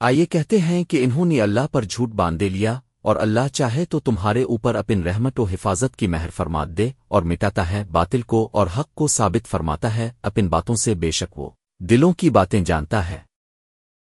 آئیے کہتے ہیں کہ انہوں نے اللہ پر جھوٹ باندھے لیا اور اللہ چاہے تو تمہارے اوپر اپن رحمت و حفاظت کی مہر فرمات دے اور مٹاتا ہے باطل کو اور حق کو ثابت فرماتا ہے اپن باتوں سے بے شک وہ دلوں کی باتیں جانتا ہے۔